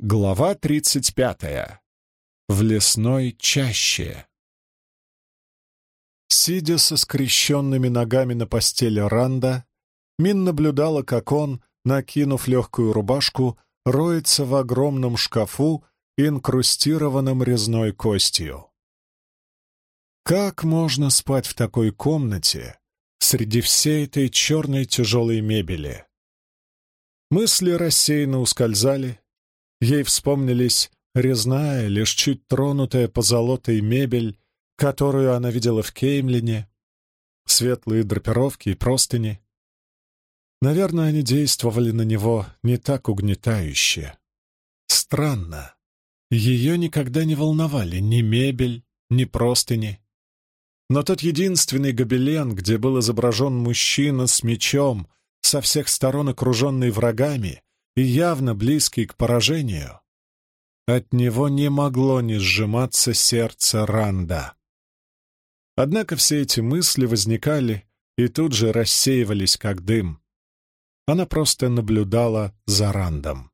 Глава тридцать пятая. В лесной чаще. Сидя со скрещенными ногами на постели Ранда, Мин наблюдала, как он, накинув легкую рубашку, роется в огромном шкафу, инкрустированном резной костью. Как можно спать в такой комнате среди всей этой черной тяжелой мебели? Мысли рассеянно ускользали, Ей вспомнились резная, лишь чуть тронутая позолотой мебель, которую она видела в Кеймлине, светлые драпировки и простыни. Наверное, они действовали на него не так угнетающе. Странно. Ее никогда не волновали ни мебель, ни простыни. Но тот единственный гобелен, где был изображен мужчина с мечом, со всех сторон окруженный врагами, и явно близкий к поражению, от него не могло не сжиматься сердце Ранда. Однако все эти мысли возникали и тут же рассеивались, как дым. Она просто наблюдала за Рандом.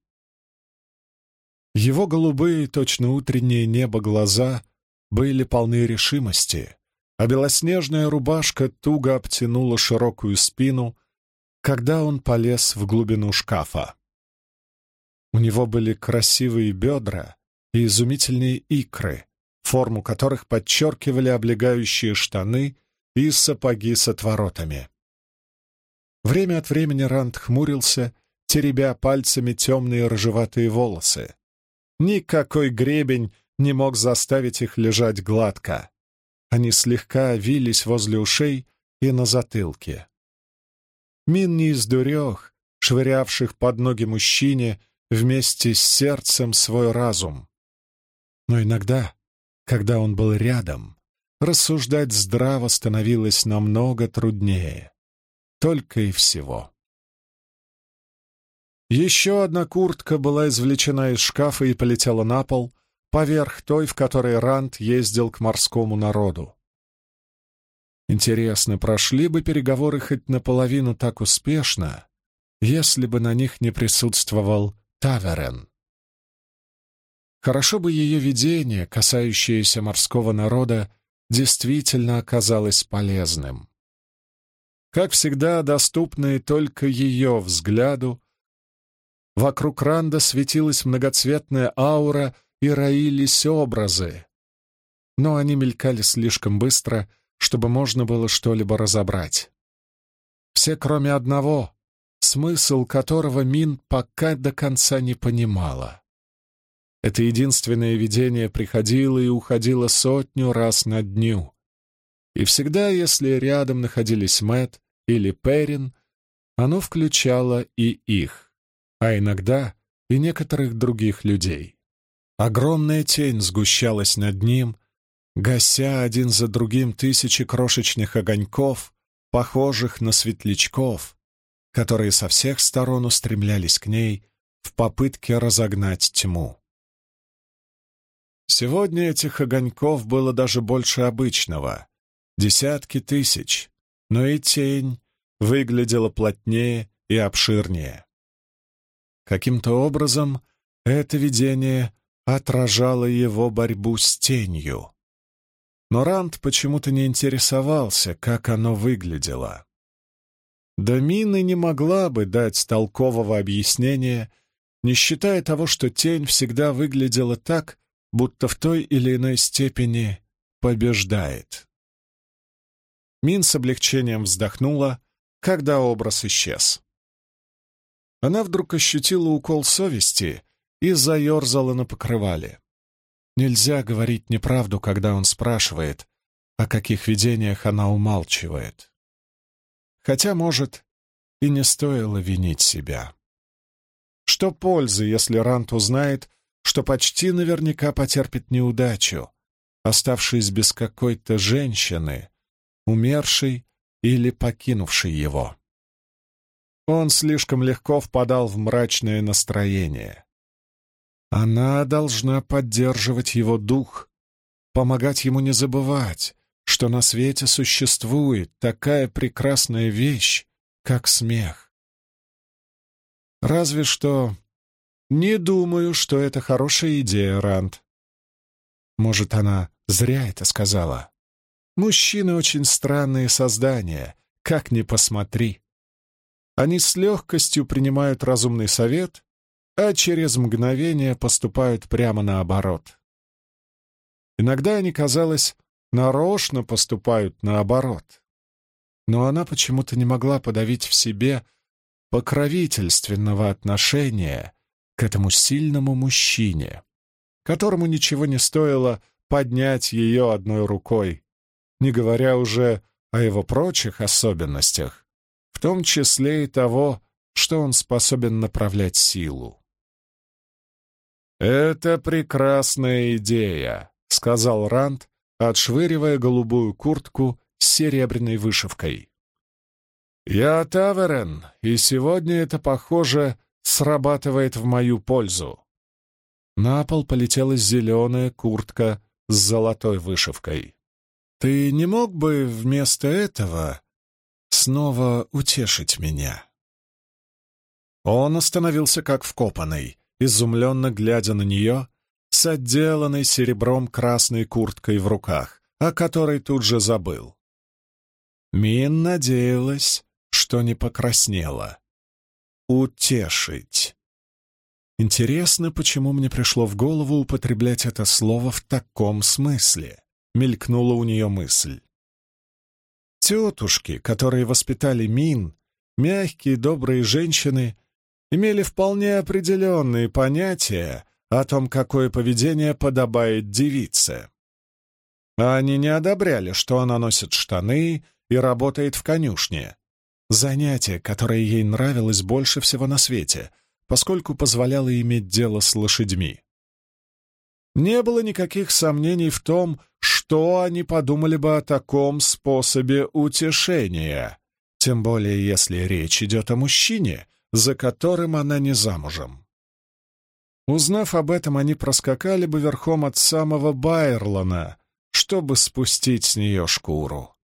Его голубые, точно утреннее небо глаза были полны решимости, а белоснежная рубашка туго обтянула широкую спину, когда он полез в глубину шкафа. У него были красивые бедра и изумительные икры, форму которых подчеркивали облегающие штаны и сапоги с отворотами. Время от времени Ранд хмурился, теребя пальцами темные рыжеватые волосы. Никакой гребень не мог заставить их лежать гладко. Они слегка вились возле ушей и на затылке. Мин не из дурех, швырявших под ноги мужчине вместе с сердцем свой разум. Но иногда, когда он был рядом, рассуждать здраво становилось намного труднее. Только и всего. Еще одна куртка была извлечена из шкафа и полетела на пол, поверх той, в которой Рант ездил к морскому народу. Интересно, прошли бы переговоры хоть наполовину так успешно, если бы на них не присутствовал Таверен. Хорошо бы ее видение, касающееся морского народа, действительно оказалось полезным. Как всегда, доступное только ее взгляду, вокруг Ранда светилась многоцветная аура и роились образы, но они мелькали слишком быстро, чтобы можно было что-либо разобрать. Все, кроме одного, смысл которого Мин пока до конца не понимала. Это единственное видение приходило и уходило сотню раз на дню. И всегда, если рядом находились Мэт или Перин, оно включало и их, а иногда и некоторых других людей. Огромная тень сгущалась над ним, гася один за другим тысячи крошечных огоньков, похожих на светлячков, которые со всех сторон устремлялись к ней в попытке разогнать тьму. Сегодня этих огоньков было даже больше обычного, десятки тысяч, но и тень выглядела плотнее и обширнее. Каким-то образом это видение отражало его борьбу с тенью. Но Ранд почему-то не интересовался, как оно выглядело. Да Мина не могла бы дать толкового объяснения, не считая того, что тень всегда выглядела так, будто в той или иной степени побеждает. Мин с облегчением вздохнула, когда образ исчез. Она вдруг ощутила укол совести и заерзала на покрывале. Нельзя говорить неправду, когда он спрашивает, о каких видениях она умалчивает. Хотя, может, и не стоило винить себя. Что пользы, если Рант узнает, что почти наверняка потерпит неудачу, оставшись без какой-то женщины, умершей или покинувшей его? Он слишком легко впадал в мрачное настроение. Она должна поддерживать его дух, помогать ему не забывать, что на свете существует такая прекрасная вещь, как смех. Разве что «Не думаю, что это хорошая идея, Рант». Может, она зря это сказала. Мужчины очень странные создания, как ни посмотри. Они с легкостью принимают разумный совет, а через мгновение поступают прямо наоборот. Иногда они, казалось, нарочно поступают наоборот. Но она почему-то не могла подавить в себе покровительственного отношения к этому сильному мужчине, которому ничего не стоило поднять ее одной рукой, не говоря уже о его прочих особенностях, в том числе и того, что он способен направлять силу. «Это прекрасная идея», — сказал Ранд, отшвыривая голубую куртку с серебряной вышивкой. «Я Таверен, и сегодня это, похоже, срабатывает в мою пользу». На пол полетела зеленая куртка с золотой вышивкой. «Ты не мог бы вместо этого снова утешить меня?» Он остановился как вкопанный, изумленно глядя на нее с отделанной серебром красной курткой в руках, о которой тут же забыл. Мин надеялась, что не покраснела. «Утешить». Интересно, почему мне пришло в голову употреблять это слово в таком смысле, мелькнула у нее мысль. Тетушки, которые воспитали Мин, мягкие, добрые женщины, имели вполне определенные понятия о том, какое поведение подобает девице. Они не одобряли, что она носит штаны и работает в конюшне. Занятие, которое ей нравилось больше всего на свете — поскольку позволяло иметь дело с лошадьми. Не было никаких сомнений в том, что они подумали бы о таком способе утешения, тем более если речь идет о мужчине, за которым она не замужем. Узнав об этом, они проскакали бы верхом от самого Байерлана, чтобы спустить с нее шкуру.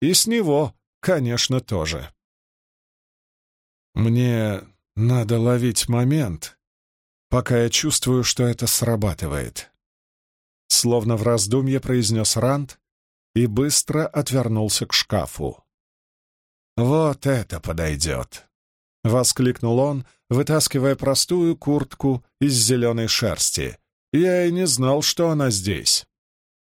И с него, конечно, тоже. Мне надо ловить момент, пока я чувствую, что это срабатывает. Словно в раздумье произнес Ранд и быстро отвернулся к шкафу. «Вот это подойдет!» — воскликнул он, вытаскивая простую куртку из зеленой шерсти. «Я и не знал, что она здесь».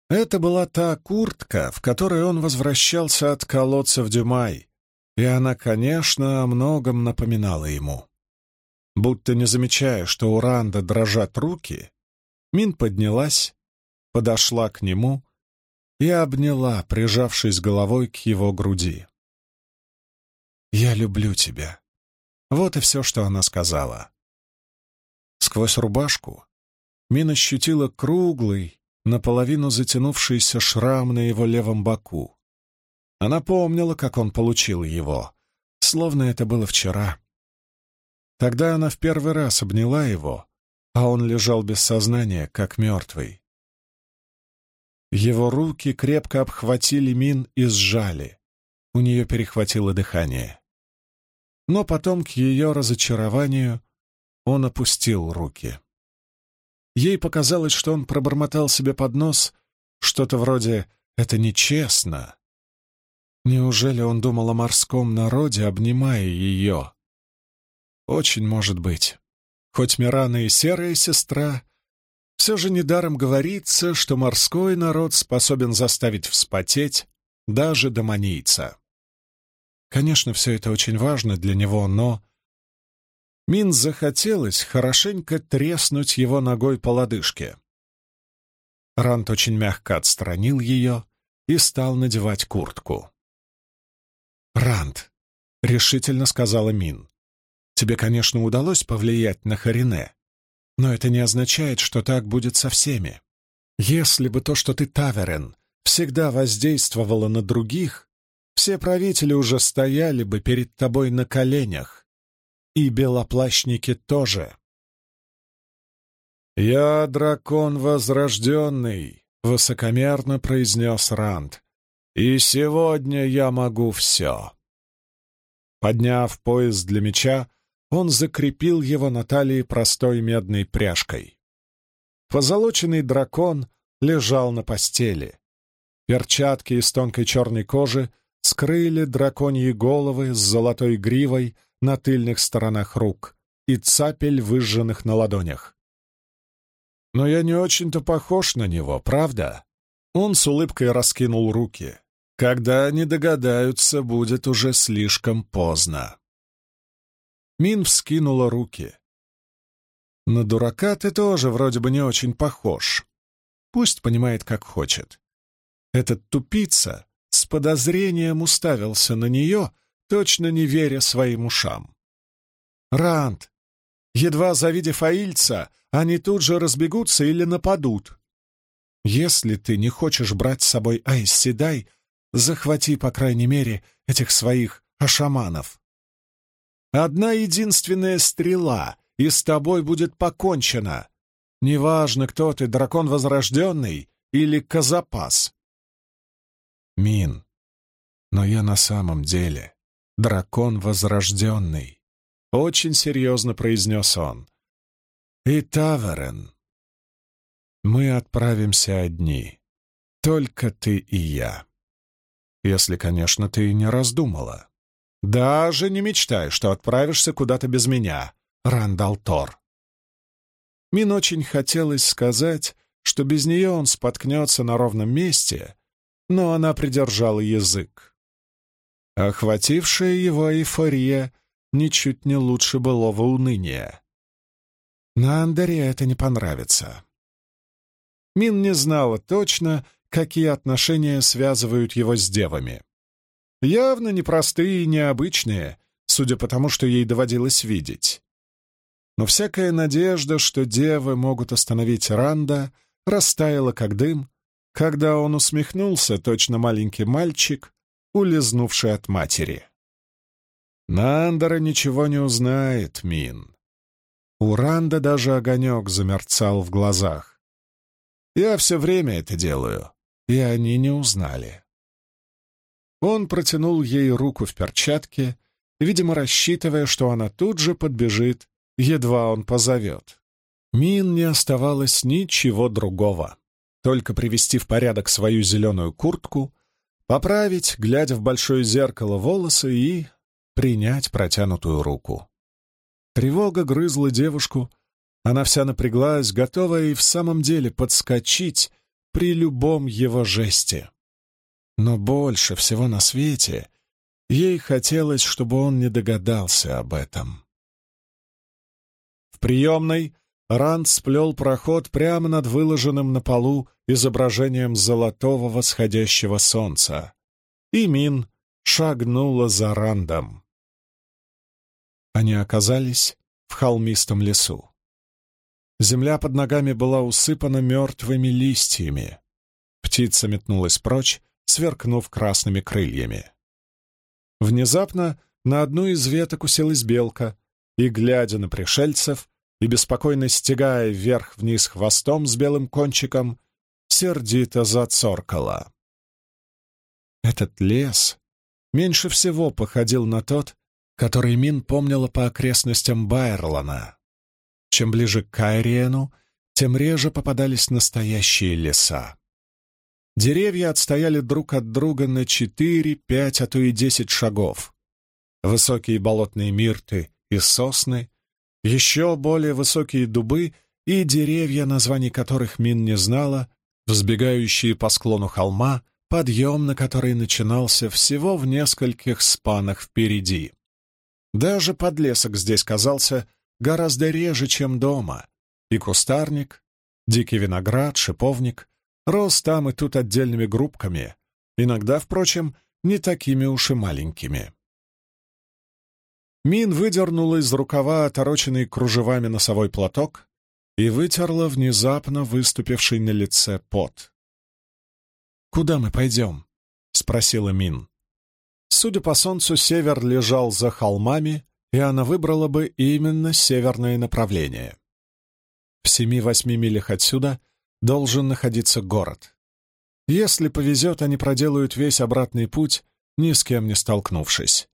Это была та куртка, в которой он возвращался от колодца в Дюмай, и она, конечно, о многом напоминала ему. Будто не замечая, что у Ранда дрожат руки, Мин поднялась, подошла к нему и обняла, прижавшись головой к его груди. «Я люблю тебя». Вот и все, что она сказала. Сквозь рубашку Мин ощутила круглый, наполовину затянувшийся шрам на его левом боку. Она помнила, как он получил его, словно это было вчера. Тогда она в первый раз обняла его, а он лежал без сознания, как мертвый. Его руки крепко обхватили Мин и сжали. У нее перехватило дыхание. Но потом, к ее разочарованию, он опустил руки. Ей показалось, что он пробормотал себе под нос что-то вроде «это нечестно». Неужели он думал о морском народе, обнимая ее? Очень может быть. Хоть Мирана и серая сестра, все же недаром говорится, что морской народ способен заставить вспотеть даже домонийца. Конечно, все это очень важно для него, но... Мин захотелось хорошенько треснуть его ногой по лодыжке. Рант очень мягко отстранил ее и стал надевать куртку. «Рант», — решительно сказала Мин, Тебе, конечно, удалось повлиять на Харине, но это не означает, что так будет со всеми. Если бы то, что ты Таверен, всегда воздействовало на других, все правители уже стояли бы перед тобой на коленях. И белоплащники тоже. «Я дракон возрожденный», — высокомерно произнес Ранд. «И сегодня я могу все». Подняв пояс для меча, он закрепил его на талии простой медной пряжкой. Позолоченный дракон лежал на постели. Перчатки из тонкой черной кожи скрыли драконьи головы с золотой гривой на тыльных сторонах рук и цапель, выжженных на ладонях. «Но я не очень-то похож на него, правда?» Он с улыбкой раскинул руки. «Когда они догадаются, будет уже слишком поздно». Мин вскинула руки. «На дурака ты тоже вроде бы не очень похож. Пусть понимает, как хочет. Этот тупица подозрением уставился на нее, точно не веря своим ушам. «Ранд, едва завидев Аильца, они тут же разбегутся или нападут. Если ты не хочешь брать с собой Айс Седай, захвати, по крайней мере, этих своих ашаманов. Одна единственная стрела, и с тобой будет покончено. Неважно, кто ты, дракон возрожденный или казапас. Мин, но я на самом деле дракон возрожденный, — очень серьезно произнес он. И Таверен. Мы отправимся одни, только ты и я. Если, конечно, ты не раздумала. Даже не мечтай, что отправишься куда-то без меня, Рандал Тор. Мин очень хотелось сказать, что без нее он споткнется на ровном месте, но она придержала язык. Охватившая его эйфория ничуть не лучше былого уныния. На Андере это не понравится. Мин не знала точно, какие отношения связывают его с девами. Явно непростые и необычные, судя по тому, что ей доводилось видеть. Но всякая надежда, что девы могут остановить Ранда, растаяла как дым, когда он усмехнулся, точно маленький мальчик, улизнувший от матери. Нандера ничего не узнает, Мин. У Ранда даже огонек замерцал в глазах. Я все время это делаю, и они не узнали. Он протянул ей руку в перчатке, видимо, рассчитывая, что она тут же подбежит, едва он позовет. Мин не оставалось ничего другого только привести в порядок свою зеленую куртку, поправить, глядя в большое зеркало, волосы и принять протянутую руку. Тревога грызла девушку, она вся напряглась, готовая и в самом деле подскочить при любом его жесте. Но больше всего на свете ей хотелось, чтобы он не догадался об этом. В приемной Ранд сплел проход прямо над выложенным на полу изображением золотого восходящего солнца. И Мин шагнула за Рандом. Они оказались в холмистом лесу. Земля под ногами была усыпана мертвыми листьями. Птица метнулась прочь, сверкнув красными крыльями. Внезапно на одну из веток уселась белка и, глядя на пришельцев, и, беспокойно стегая вверх-вниз хвостом с белым кончиком, сердито зацоркала. Этот лес меньше всего походил на тот, который Мин помнила по окрестностям Байерлана. Чем ближе к Кайриену, тем реже попадались настоящие леса. Деревья отстояли друг от друга на четыре, пять, а то и десять шагов. Высокие болотные мирты и сосны еще более высокие дубы и деревья, названий которых Мин не знала, взбегающие по склону холма, подъем на который начинался всего в нескольких спанах впереди. Даже подлесок здесь казался гораздо реже, чем дома, и кустарник, дикий виноград, шиповник рос там и тут отдельными группками, иногда, впрочем, не такими уж и маленькими. Мин выдернула из рукава отороченный кружевами носовой платок и вытерла внезапно выступивший на лице пот. «Куда мы пойдем?» — спросила Мин. Судя по солнцу, север лежал за холмами, и она выбрала бы именно северное направление. В семи-восьми милях отсюда должен находиться город. Если повезет, они проделают весь обратный путь, ни с кем не столкнувшись.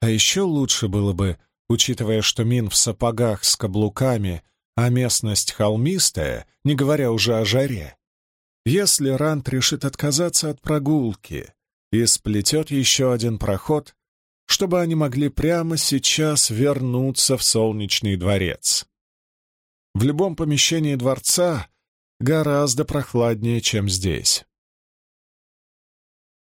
А еще лучше было бы учитывая, что Мин в сапогах с каблуками, а местность холмистая, не говоря уже о жаре. Если Рант решит отказаться от прогулки и сплетет еще один проход, чтобы они могли прямо сейчас вернуться в солнечный дворец. В любом помещении дворца гораздо прохладнее, чем здесь.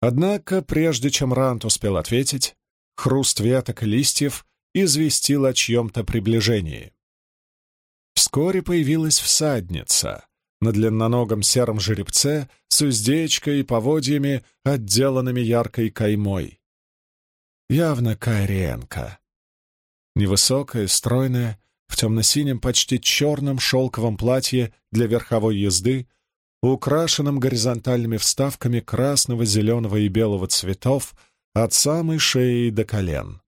Однако, прежде чем Рант успел ответить, хруст веток листьев известил о чьем-то приближении. Вскоре появилась всадница на длинноногом сером жеребце с уздечкой и поводьями, отделанными яркой каймой. Явно Кайриенко. Невысокая, стройная, в темно-синем, почти черном шелковом платье для верховой езды, украшенном горизонтальными вставками красного, зеленого и белого цветов от самой шеи до колен.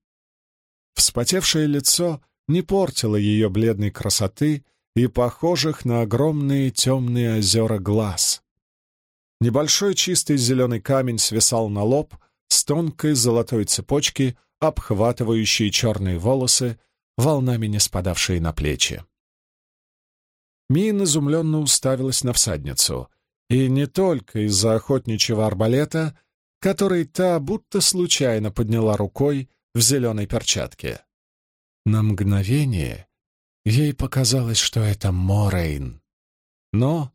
Вспотевшее лицо не портило ее бледной красоты и похожих на огромные темные озера глаз. Небольшой чистый зеленый камень свисал на лоб с тонкой золотой цепочки, обхватывающей черные волосы, волнами не спадавшие на плечи. Мин изумленно уставилась на всадницу, и не только из-за охотничьего арбалета, который та будто случайно подняла рукой в зеленой перчатке. На мгновение ей показалось, что это Морейн. Но...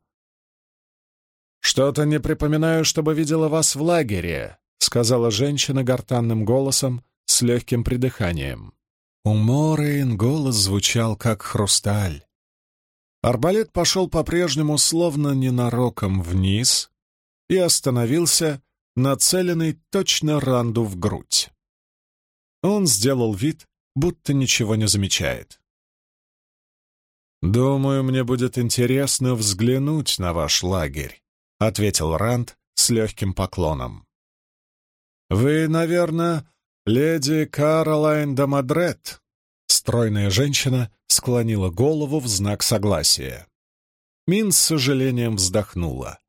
«Что-то не припоминаю, чтобы видела вас в лагере», — сказала женщина гортанным голосом с легким придыханием. У Морейн голос звучал, как хрусталь. Арбалет пошел по-прежнему словно ненароком вниз и остановился, нацеленный точно Ранду в грудь. Он сделал вид, будто ничего не замечает. «Думаю, мне будет интересно взглянуть на ваш лагерь», — ответил Ранд с легким поклоном. «Вы, наверное, леди Каролайн де Мадрет?» Стройная женщина склонила голову в знак согласия. Мин с сожалением вздохнула.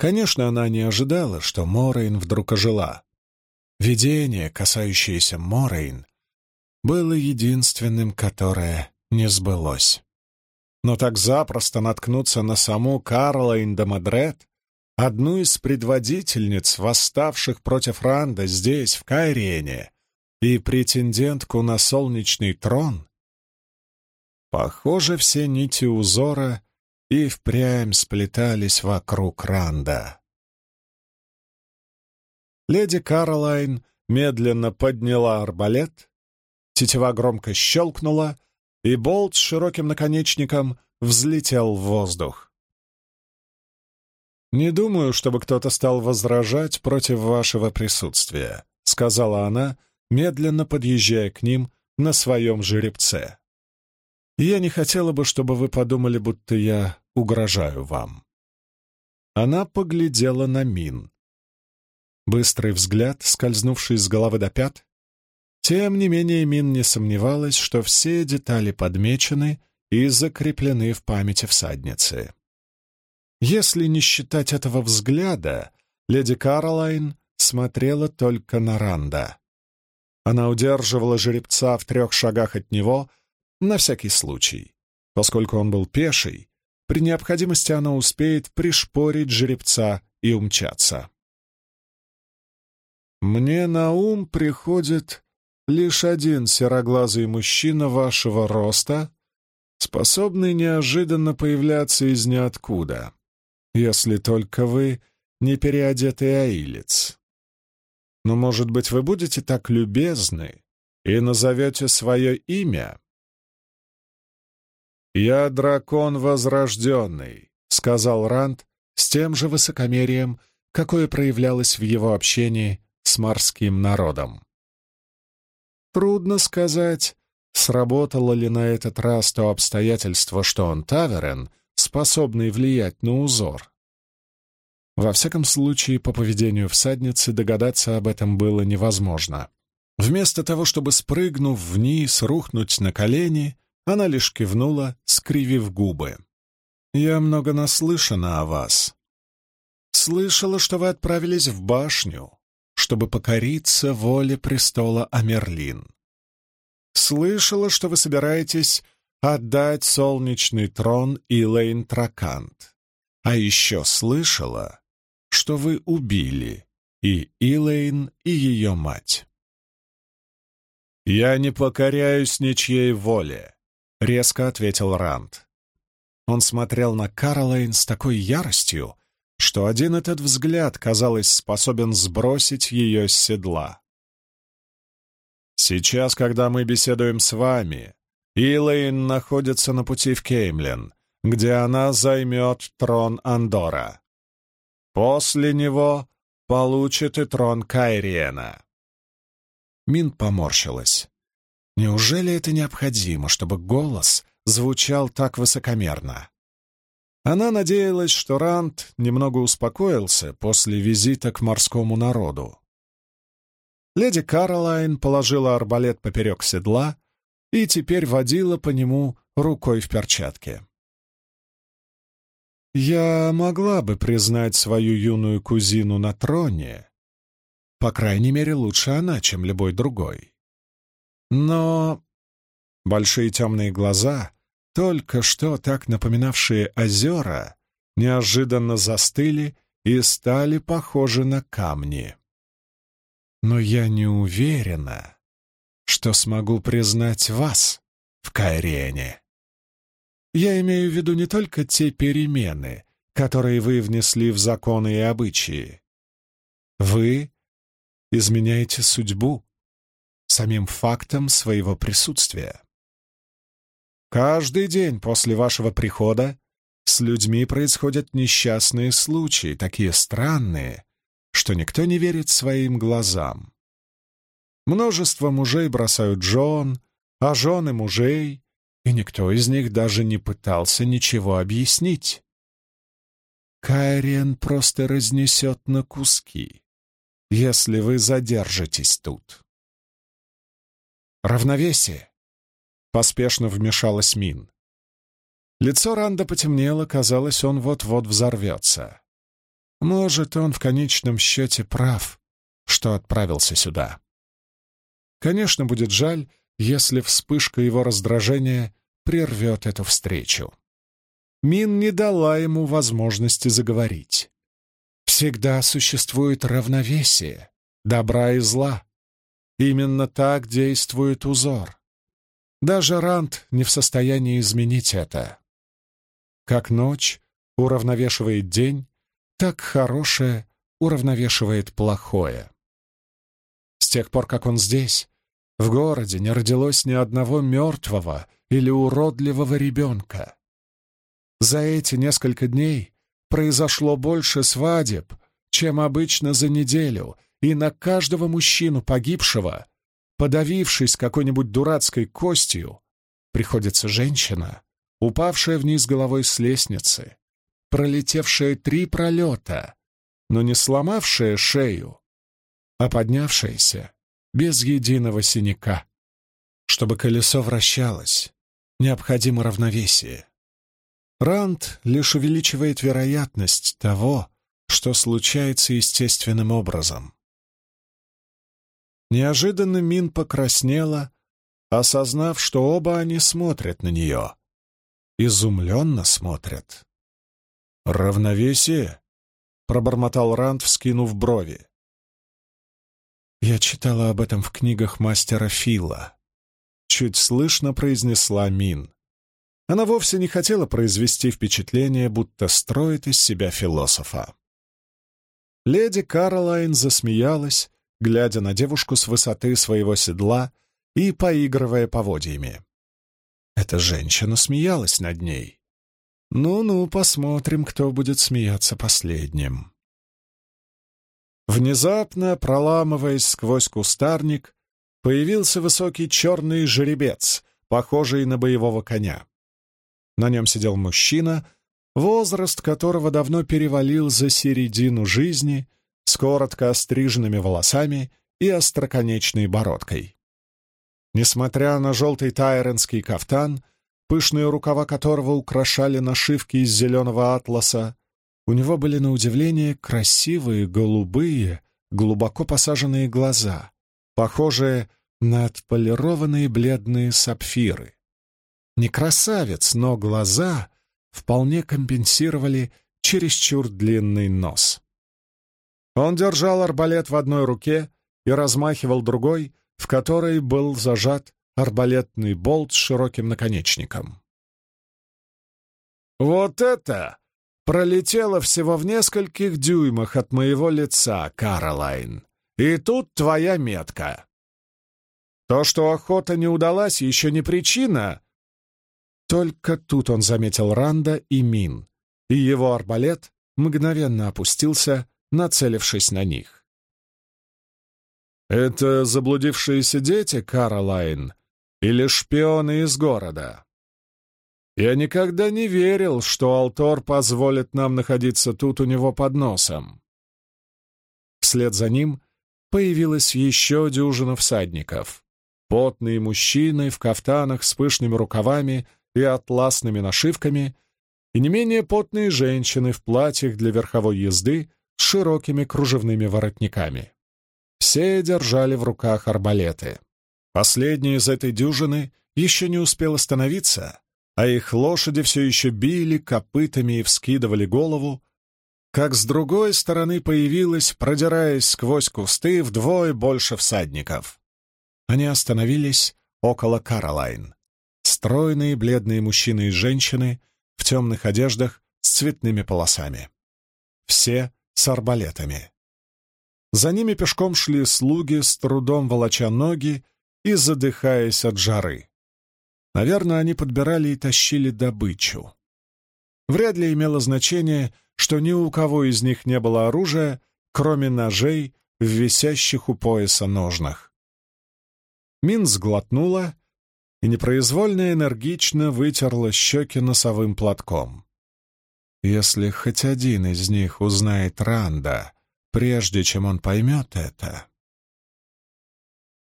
Конечно, она не ожидала, что Морейн вдруг ожила. Видение, касающееся Морейн, было единственным, которое не сбылось. Но так запросто наткнуться на саму Каралайн Дамодред, одну из предводительниц, восставших против Ранда здесь, в Кайрене, и претендентку на солнечный трон, похоже, все нити узора и впрямь сплетались вокруг Ранда. Леди Каролайн медленно подняла арбалет, тетива громко щелкнула, и болт с широким наконечником взлетел в воздух. «Не думаю, чтобы кто-то стал возражать против вашего присутствия», — сказала она, — медленно подъезжая к ним на своем жеребце. «Я не хотела бы, чтобы вы подумали, будто я угрожаю вам». Она поглядела на Мин. Быстрый взгляд, скользнувший с головы до пят. Тем не менее, Мин не сомневалась, что все детали подмечены и закреплены в памяти всадницы. Если не считать этого взгляда, леди Каролайн смотрела только на Ранда. Она удерживала жеребца в трех шагах от него на всякий случай. Поскольку он был пеший, при необходимости она успеет пришпорить жеребца и умчаться. «Мне на ум приходит лишь один сероглазый мужчина вашего роста, способный неожиданно появляться из ниоткуда, если только вы не переодетый аилец. Но, может быть, вы будете так любезны и назовете свое имя?» «Я дракон возрожденный», — сказал Ранд с тем же высокомерием, какое проявлялось в его общении с морским народом. Трудно сказать, сработало ли на этот раз то обстоятельство, что он Таверен, способный влиять на узор. Во всяком случае, по поведению всадницы догадаться об этом было невозможно. Вместо того, чтобы, спрыгнув вниз, рухнуть на колени, она лишь кивнула, скривив губы. «Я много наслышана о вас. Слышала, что вы отправились в башню, чтобы покориться воле престола Амерлин. слышала, что вы собираетесь отдать солнечный трон Илэйн Тракант. А еще слышала, что вы убили и Илэйн, и ее мать. «Я не покоряюсь ничьей воле», — резко ответил Ранд. Он смотрел на Каролайн с такой яростью, что один этот взгляд, казалось, способен сбросить ее с седла. «Сейчас, когда мы беседуем с вами, Илэйн находится на пути в Кеймлин, где она займет трон Андора. После него получит и трон Кайриена». Мин поморщилась. Неужели это необходимо, чтобы голос звучал так высокомерно? Она надеялась, что Рант немного успокоился после визита к морскому народу. Леди Каролайн положила арбалет поперек седла и теперь водила по нему рукой в перчатке. «Я могла бы признать свою юную кузину на троне. По крайней мере, лучше она, чем любой другой. Но...» Большие темные глаза, только что так напоминавшие озера, неожиданно застыли и стали похожи на камни. «Но я не уверена, что смогу признать вас в Кайрене. Я имею в виду не только те перемены, которые вы внесли в законы и обычаи. Вы изменяете судьбу самим фактом своего присутствия. Каждый день после вашего прихода с людьми происходят несчастные случаи, такие странные, что никто не верит своим глазам. Множество мужей бросают жен, а жены мужей, и никто из них даже не пытался ничего объяснить. Кайриен просто разнесет на куски, если вы задержитесь тут. Равновесие. Поспешно вмешалась Мин. Лицо Ранда потемнело, казалось, он вот-вот взорвется. Может, он в конечном счете прав, что отправился сюда. Конечно, будет жаль, если вспышка его раздражения прервет эту встречу. Мин не дала ему возможности заговорить. Всегда существует равновесие добра и зла. Именно так действует узор. Даже Рант не в состоянии изменить это. Как ночь уравновешивает день, так хорошее уравновешивает плохое. С тех пор, как он здесь, в городе не родилось ни одного мертвого или уродливого ребенка. За эти несколько дней произошло больше свадеб, чем обычно за неделю, и на каждого мужчину погибшего, подавившись какой-нибудь дурацкой костью, приходится женщина, упавшая вниз головой с лестницы, пролетевшая три пролета, но не сломавшая шею, а поднявшаяся без единого синяка. Чтобы колесо вращалось, необходимо равновесие. Ранд лишь увеличивает вероятность того, что случается естественным образом. Неожиданно Мин покраснела, осознав, что оба они смотрят на нее. Изумленно смотрят. «Равновесие?» — пробормотал Ранд, вскинув брови. Я читала об этом в книгах мастера Фила. Чуть слышно произнесла Мин. Она вовсе не хотела произвести впечатление, будто строит из себя философа. Леди Каролайн засмеялась, глядя на девушку с высоты своего седла и поигрывая поводьями. Эта женщина смеялась над ней. Ну-ну, посмотрим, кто будет смеяться последним. Внезапно, проламываясь сквозь кустарник, появился высокий черный жеребец, похожий на боевого коня. На нем сидел мужчина, возраст которого давно перевалил за середину жизни, с коротко остриженными волосами и остроконечной бородкой. Несмотря на желтый тайренский кафтан, пышные рукава которого украшали нашивки из зеленого атласа, у него были, на удивление, красивые, голубые, глубоко посаженные глаза, похожие на отполированные бледные сапфиры. Не красавец, но глаза вполне компенсировали чересчур длинный нос. Он держал арбалет в одной руке и размахивал другой, в которой был зажат арбалетный болт с широким наконечником. «Вот это пролетело всего в нескольких дюймах от моего лица, Каролайн, и тут твоя метка. То, что охота не удалась, еще не причина». Только тут он заметил Ранда и Мин, и его арбалет мгновенно опустился, нацелившись на них. «Это заблудившиеся дети, Каролайн, или шпионы из города?» Я никогда не верил, что Алтор позволит нам находиться тут у него под носом. Вслед за ним появилась еще дюжина всадников. Потные мужчины в кафтанах с пышными рукавами и атласными нашивками, и не менее потные женщины в платьях для верховой езды широкими кружевными воротниками. Все держали в руках арбалеты. Последний из этой дюжины еще не успел остановиться, а их лошади все еще били копытами и вскидывали голову, как с другой стороны появилась, продираясь сквозь кусты, вдвое больше всадников. Они остановились около Каролайн. Стройные бледные мужчины и женщины в темных одеждах с цветными полосами. Все с арбалетами. За ними пешком шли слуги, с трудом волоча ноги и задыхаясь от жары. Наверное, они подбирали и тащили добычу. Вряд ли имело значение, что ни у кого из них не было оружия, кроме ножей в висящих у пояса ножнах. Мин сглотнула и непроизвольно энергично вытерла щеки носовым платком. Если хоть один из них узнает Ранда, прежде чем он поймет это...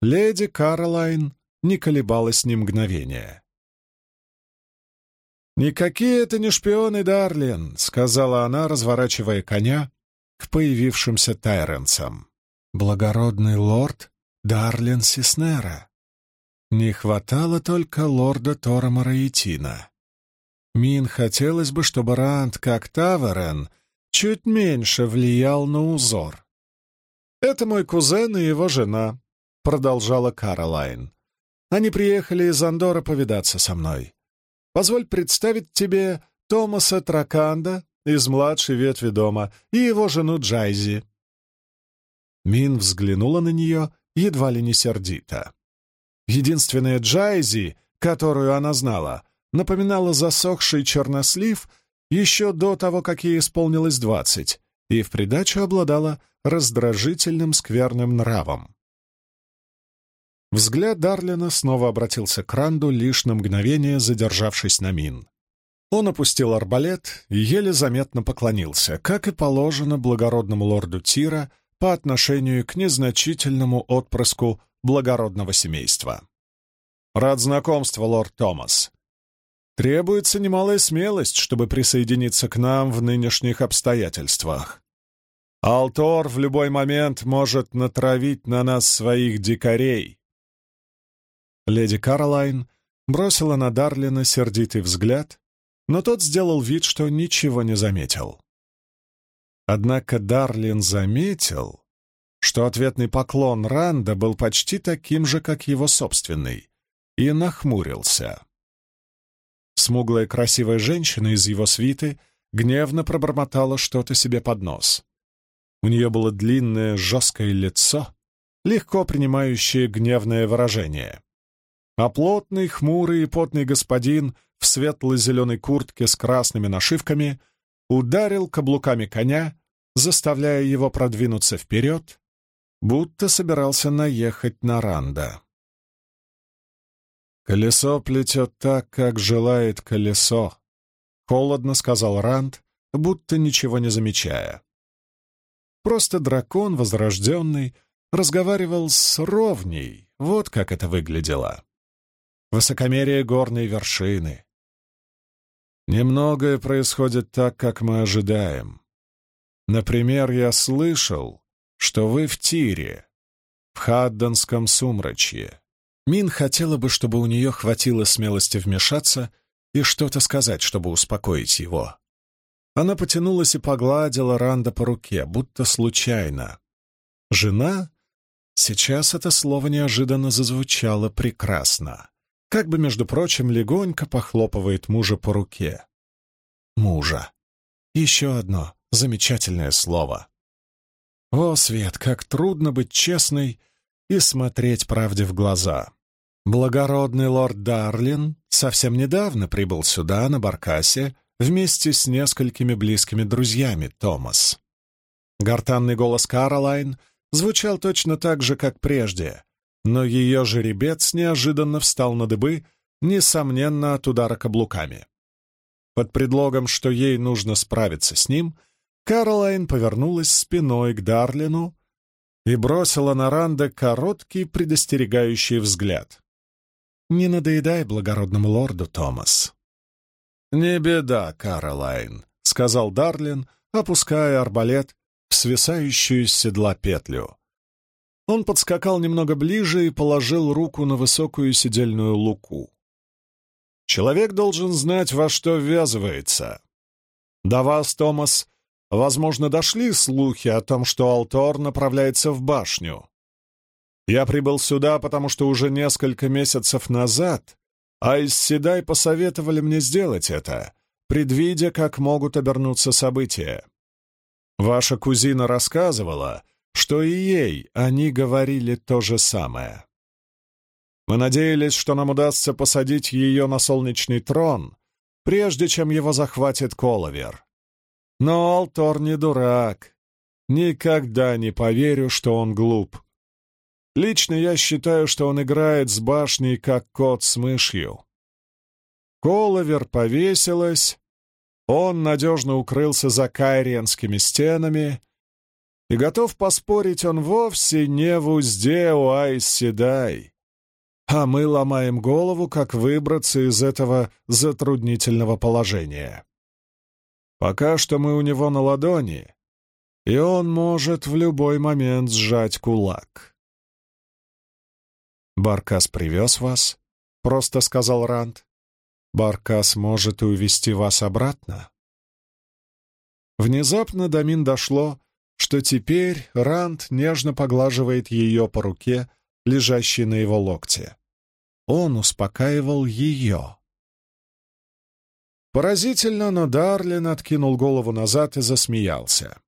Леди Каролайн не колебалась ни мгновения. «Никакие это не шпионы, Дарлин», — сказала она, разворачивая коня к появившимся тайренцам. «Благородный лорд Дарлин Сиснера. Не хватало только лорда Торамара и. Мин хотелось бы, чтобы Ранд, как Таверен, чуть меньше влиял на узор. «Это мой кузен и его жена», — продолжала Каролайн. «Они приехали из Андора повидаться со мной. Позволь представить тебе Томаса Траканда из младшей ветви дома и его жену Джайзи». Мин взглянула на нее едва ли не сердито. Единственная Джайзи, которую она знала, напоминала засохший чернослив еще до того, как ей исполнилось двадцать, и в придачу обладала раздражительным скверным нравом. Взгляд Дарлина снова обратился к Ранду, лишь на мгновение задержавшись на мин. Он опустил арбалет и еле заметно поклонился, как и положено благородному лорду Тира по отношению к незначительному отпрыску благородного семейства. «Рад знакомству, лорд Томас. Требуется немалая смелость, чтобы присоединиться к нам в нынешних обстоятельствах. Алтор в любой момент может натравить на нас своих дикарей, Леди Каролайн бросила на Дарлина сердитый взгляд, но тот сделал вид, что ничего не заметил. Однако Дарлин заметил, что ответный поклон Ранда был почти таким же, как его собственный, и нахмурился. Смуглая красивая женщина из его свиты гневно пробормотала что-то себе под нос. У нее было длинное жесткое лицо, легко принимающее гневное выражение а плотный, хмурый и потный господин в светло-зеленой куртке с красными нашивками ударил каблуками коня, заставляя его продвинуться вперед, будто собирался наехать на Ранда. «Колесо плетет так, как желает колесо», — холодно сказал Ранд, будто ничего не замечая. Просто дракон возрожденный разговаривал с ровней, вот как это выглядело высокомерие горной вершины. Немногое происходит так, как мы ожидаем. Например, я слышал, что вы в тире. в Хадденском сумрачье. Мин хотела бы, чтобы у нее хватило смелости вмешаться и что-то сказать, чтобы успокоить его. Она потянулась и погладила Ранда по руке, будто случайно. «Жена?» Сейчас это слово неожиданно зазвучало прекрасно. Как бы, между прочим, легонько похлопывает мужа по руке. Мужа. Еще одно замечательное слово. О, Свет, как трудно быть честной и смотреть правде в глаза. Благородный лорд Дарлин совсем недавно прибыл сюда, на Баркасе, вместе с несколькими близкими друзьями, Томас. Гортанный голос Каролайн звучал точно так же, как прежде, но ее жеребец неожиданно встал на дыбы, несомненно, от удара каблуками. Под предлогом, что ей нужно справиться с ним, Каролайн повернулась спиной к Дарлину и бросила на Ранда короткий предостерегающий взгляд. Не надоедай благородному лорду, Томас. «Не беда, Каролайн», — сказал Дарлин, опуская арбалет в свисающую с седла петлю. Он подскакал немного ближе и положил руку на высокую седельную луку. «Человек должен знать, во что ввязывается. До вас, Томас, возможно, дошли слухи о том, что Алтор направляется в башню. Я прибыл сюда, потому что уже несколько месяцев назад Айс Седай посоветовали мне сделать это, предвидя, как могут обернуться события. Ваша кузина рассказывала, что и ей они говорили то же самое. Мы надеялись, что нам удастся посадить ее на солнечный трон, прежде чем его захватит Коловер. Но Алтор не дурак. Никогда не поверю, что он глуп. Лично я считаю, что он играет с башней, как кот с мышью. Коловер повесилась, он надежно укрылся за кайриенскими стенами, и готов поспорить, он вовсе не в узде у Айс-Седай. А мы ломаем голову, как выбраться из этого затруднительного положения. Пока что мы у него на ладони, и он может в любой момент сжать кулак. «Баркас привез вас?» — просто сказал Ранд. «Баркас может увести вас обратно?» Внезапно до Мин дошло, что теперь Ранд нежно поглаживает ее по руке, лежащей на его локте. Он успокаивал ее. Поразительно, но Дарлин откинул голову назад и засмеялся.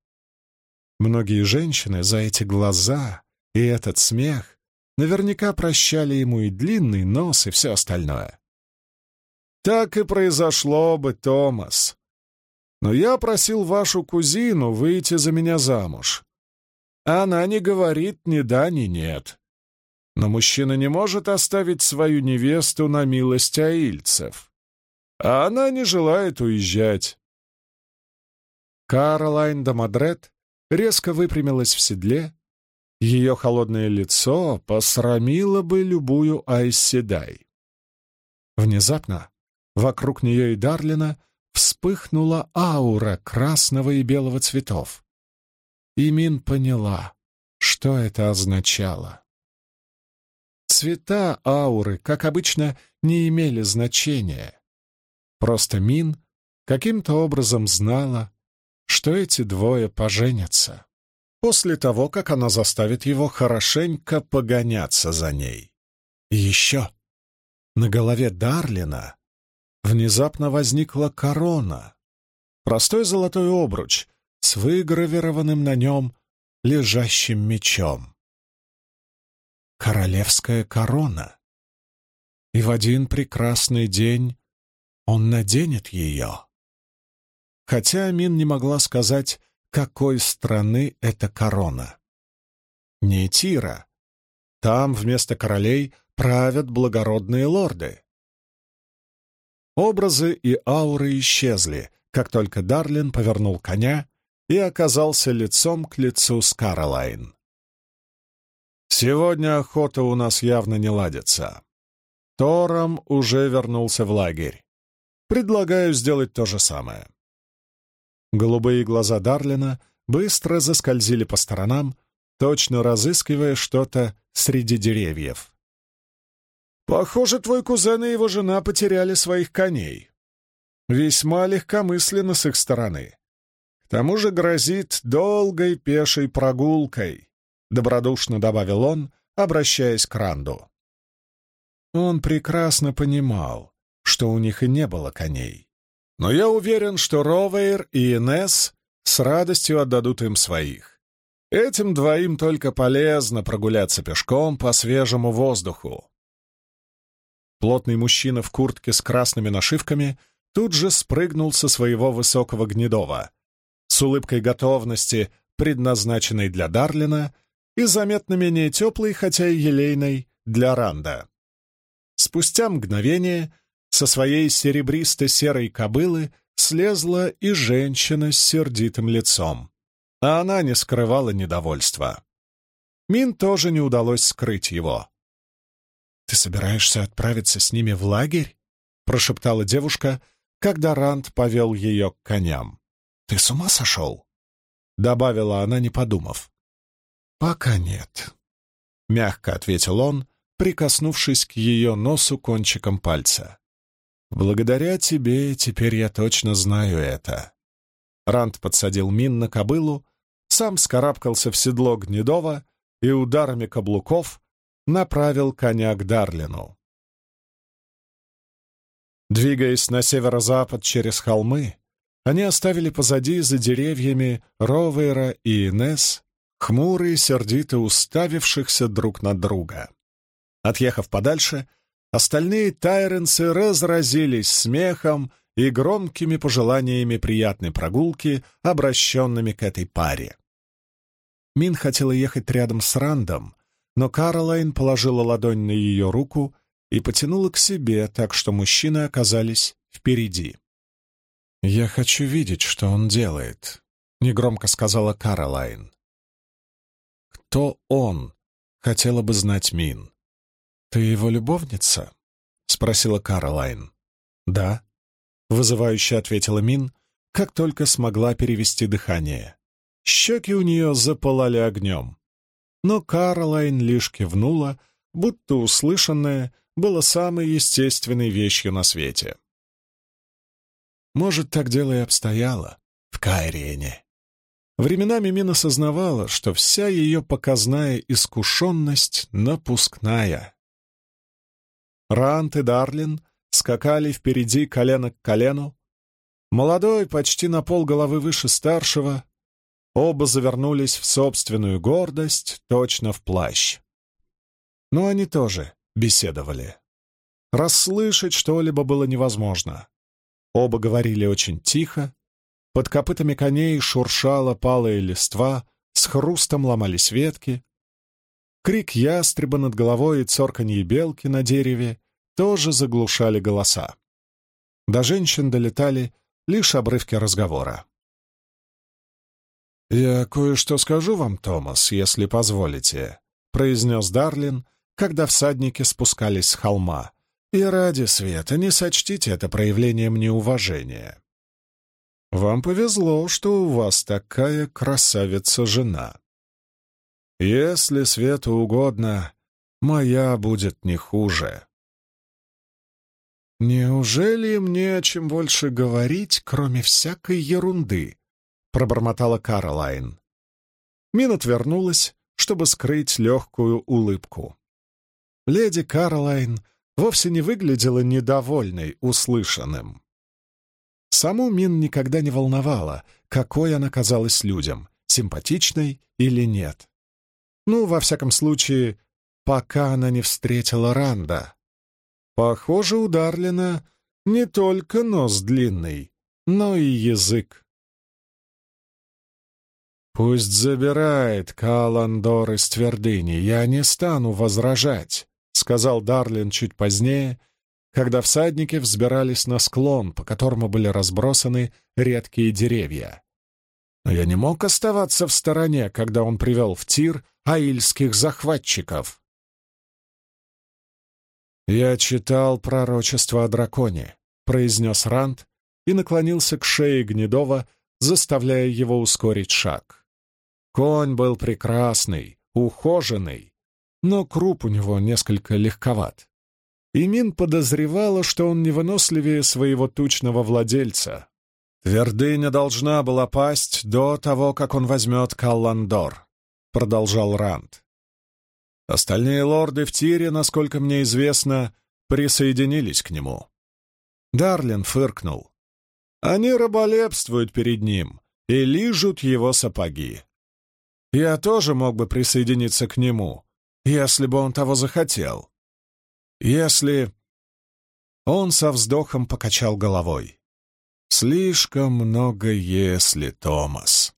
Многие женщины за эти глаза и этот смех наверняка прощали ему и длинный нос, и все остальное. Так и произошло бы, Томас. Но я просил вашу кузину выйти за меня замуж. Она не говорит ни да, ни нет. Но мужчина не может оставить свою невесту на милость аильцев. А она не желает уезжать. Каролайн де резко выпрямилась в седле ее холодное лицо посрамило бы любую Айседай. Внезапно вокруг нее и Дарлина вспыхнула аура красного и белого цветов. И Мин поняла, что это означало. Цвета ауры, как обычно, не имели значения. Просто Мин каким-то образом знала, что эти двое поженятся после того, как она заставит его хорошенько погоняться за ней. И еще на голове Дарлина внезапно возникла корона, простой золотой обруч с выгравированным на нем лежащим мечом. Королевская корона. И в один прекрасный день он наденет ее. Хотя Амин не могла сказать, какой страны эта корона. Не Тира. Там вместо королей правят благородные лорды. Образы и ауры исчезли, как только Дарлин повернул коня и оказался лицом к лицу с Каролайн. «Сегодня охота у нас явно не ладится. Тором уже вернулся в лагерь. Предлагаю сделать то же самое. Голубые глаза Дарлина быстро заскользили по сторонам, точно разыскивая что-то среди деревьев. «Похоже, твой кузен и его жена потеряли своих коней. Весьма легкомысленно с их стороны. К тому же грозит долгой пешей прогулкой», — добродушно добавил он, обращаясь к Ранду. Он прекрасно понимал, что у них и не было коней. Но я уверен, что Ровейр и Инесс с радостью отдадут им своих. Этим двоим только полезно прогуляться пешком по свежему воздуху. Плотный мужчина в куртке с красными нашивками тут же спрыгнул со своего высокого гнедова, с улыбкой готовности, предназначенной для Дарлина, и заметно менее теплой, хотя и елейной, для Ранда. Спустя мгновение со своей серебристо-серой кобылы слезла и женщина с сердитым лицом, а она не скрывала недовольства. Мин тоже не удалось скрыть его. «Ты собираешься отправиться с ними в лагерь?» — прошептала девушка, когда Ранд повел ее к коням. «Ты с ума сошел?» — добавила она, не подумав. «Пока нет», — мягко ответил он, прикоснувшись к ее носу кончиком пальца. «Благодаря тебе теперь я точно знаю это». Ранд подсадил Мин на кобылу, сам скарабкался в седло Гнедова и ударами каблуков направил коня к Дарлину. Двигаясь на северо-запад через холмы, они оставили позади за деревьями Ровейра и Инес, хмурые, сердито уставившихся друг на друга. Отъехав подальше, остальные тайренцы разразились смехом и громкими пожеланиями приятной прогулки, обращенными к этой паре. Мин хотела ехать рядом с Рандом, но Каролайн положила ладонь на ее руку и потянула к себе, так что мужчины оказались впереди. «Я хочу видеть, что он делает», — негромко сказала Каролайн. «Кто он?» — хотела бы знать Мин. «Ты его любовница?» — спросила Каролайн. «Да», — вызывающе ответила Мин, как только смогла перевести дыхание. Щеки у нее запылали огнем. Но Каролайн лишь кивнула, будто услышанное было самой естественной вещью на свете. Может, так дело и обстояло в Кайриене. Временами Мин осознавала, что вся ее показная искушенность напускная. Рант и Дарлин скакали впереди колено к колену. Молодой, почти на пол головы выше старшего, оба завернулись в собственную гордость, точно в плащ. Но они тоже беседовали. Расслышать что-либо было невозможно. Оба говорили очень тихо. Под копытами коней шуршала палая листва, с хрустом ломались ветки, Крик ястреба над головой и цорканье белки на дереве тоже заглушали голоса. До женщин долетали лишь обрывки разговора. «Я кое-что скажу вам, Томас, если позволите», — произнес Дарлин, когда всадники спускались с холма. «И ради света не сочтите это проявлением неуважения. Вам повезло, что у вас такая красавица-жена. Если свету угодно, моя будет не хуже. «Неужели мне о чем больше говорить, кроме всякой ерунды?» — пробормотала Каролайн. Мин отвернулась, чтобы скрыть легкую улыбку. Леди Каролайн вовсе не выглядела недовольной услышанным. Саму Мин никогда не волновала, какой она казалась людям, симпатичной или нет. Ну, во всяком случае, пока она не встретила Ранда. Похоже, у Дарлина не только нос длинный, но и язык. «Пусть забирает Каландор из твердыни, я не стану возражать», — сказал Дарлин чуть позднее, когда всадники взбирались на склон, по которому были разбросаны редкие деревья. Но я не мог оставаться в стороне, когда он привел в тир аильских захватчиков. «Я читал пророчество о драконе», — произнес Ранд и наклонился к шее Гнедова, заставляя его ускорить шаг. Конь был прекрасный, ухоженный, но круп у него несколько легковат. И Мин подозревала, что он невыносливее своего тучного владельца. Твердыня должна была пасть до того, как он возьмет Калландор, продолжал Ранд. Остальные лорды в Тире, насколько мне известно, присоединились к нему. Дарлин фыркнул. Они раболепствуют перед ним и лижут его сапоги. Я тоже мог бы присоединиться к нему, если бы он того захотел. Если... Он со вздохом покачал головой. Слишком много «если», Томас.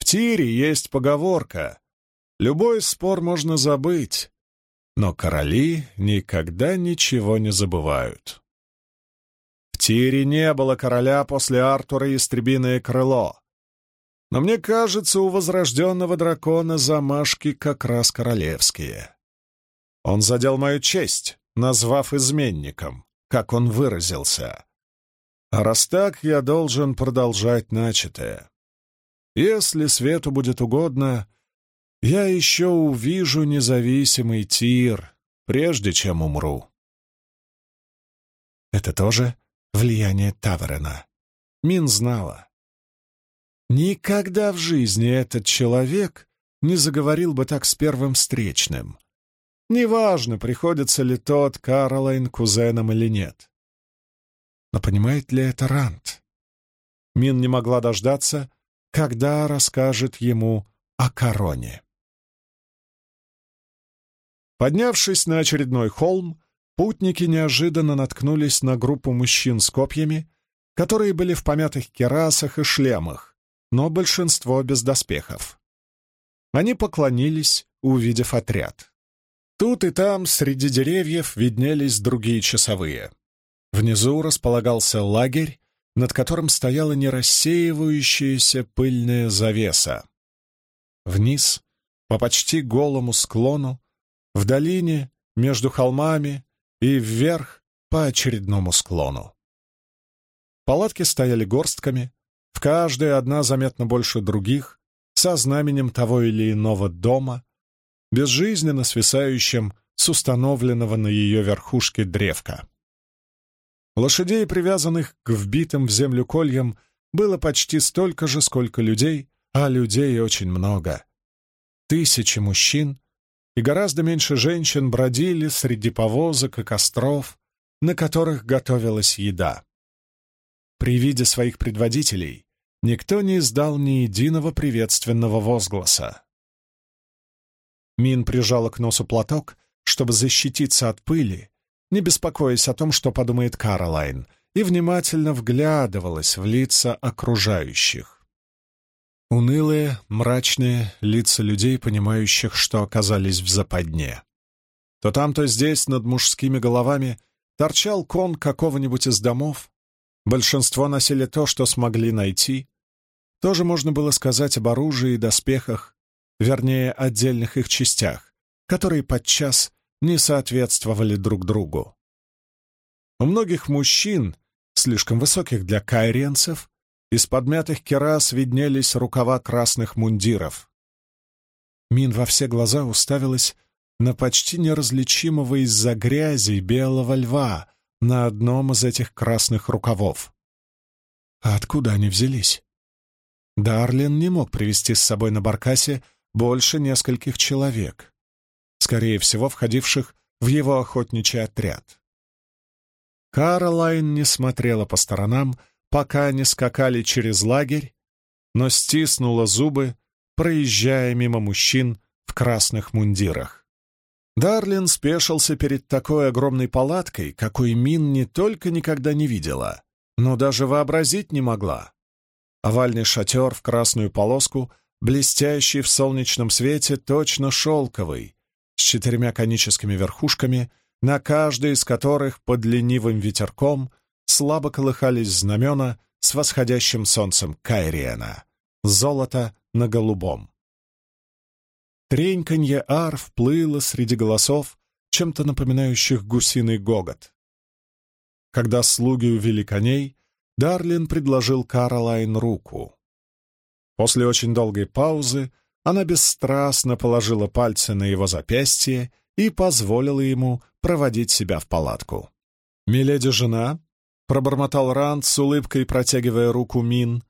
В тире есть поговорка. Любой спор можно забыть, но короли никогда ничего не забывают. В Тире не было короля после Артура Истребиное крыло. Но мне кажется, у возрожденного дракона замашки как раз королевские. Он задел мою честь, назвав изменником, как он выразился. А раз так, я должен продолжать начатое. Если свету будет угодно, я еще увижу независимый тир, прежде чем умру. Это тоже влияние Таверена. Мин знала. Никогда в жизни этот человек не заговорил бы так с первым встречным. Неважно, приходится ли тот Каролайн кузеном или нет. Но понимает ли это Рант? Мин не могла дождаться, когда расскажет ему о короне. Поднявшись на очередной холм, Путники неожиданно наткнулись на группу мужчин с копьями, которые были в помятых керасах и шлемах, но большинство без доспехов. Они поклонились, увидев отряд. Тут и там среди деревьев виднелись другие часовые. Внизу располагался лагерь, над которым стояла нерассеивающаяся пыльная завеса. Вниз, по почти голому склону, в долине, между холмами, и вверх по очередному склону. Палатки стояли горстками, в каждой одна заметно больше других, со знаменем того или иного дома, безжизненно свисающим с установленного на ее верхушке древка. Лошадей, привязанных к вбитым в землю кольям, было почти столько же, сколько людей, а людей очень много. Тысячи мужчин и гораздо меньше женщин бродили среди повозок и костров, на которых готовилась еда. При виде своих предводителей никто не издал ни единого приветственного возгласа. Мин прижала к носу платок, чтобы защититься от пыли, не беспокоясь о том, что подумает Каролайн, и внимательно вглядывалась в лица окружающих. Унылые, мрачные лица людей, понимающих, что оказались в западне. То там, то здесь, над мужскими головами, торчал кон какого-нибудь из домов. Большинство носили то, что смогли найти. Тоже можно было сказать об оружии и доспехах, вернее, отдельных их частях, которые подчас не соответствовали друг другу. У многих мужчин, слишком высоких для кайренцев, из подмятых керас виднелись рукава красных мундиров. Мин во все глаза уставилась на почти неразличимого из-за грязи белого льва на одном из этих красных рукавов. А откуда они взялись? Дарлин не мог привести с собой на баркасе больше нескольких человек, скорее всего, входивших в его охотничий отряд. Каролайн не смотрела по сторонам, пока они скакали через лагерь, но стиснула зубы, проезжая мимо мужчин в красных мундирах. Дарлин спешился перед такой огромной палаткой, какой Мин не только никогда не видела, но даже вообразить не могла. Овальный шатер в красную полоску, блестящий в солнечном свете, точно шелковый, с четырьмя коническими верхушками, на каждой из которых под ленивым ветерком — слабо колыхались знамена с восходящим солнцем Кайриена, золото на голубом. Треньканье арф плыло среди голосов, чем-то напоминающих гусиный гогот. Когда слуги увели коней, Дарлин предложил Каролайн руку. После очень долгой паузы она бесстрастно положила пальцы на его запястье и позволила ему проводить себя в палатку. «Миледи жена», — пробормотал Ранд с улыбкой, протягивая руку Мин.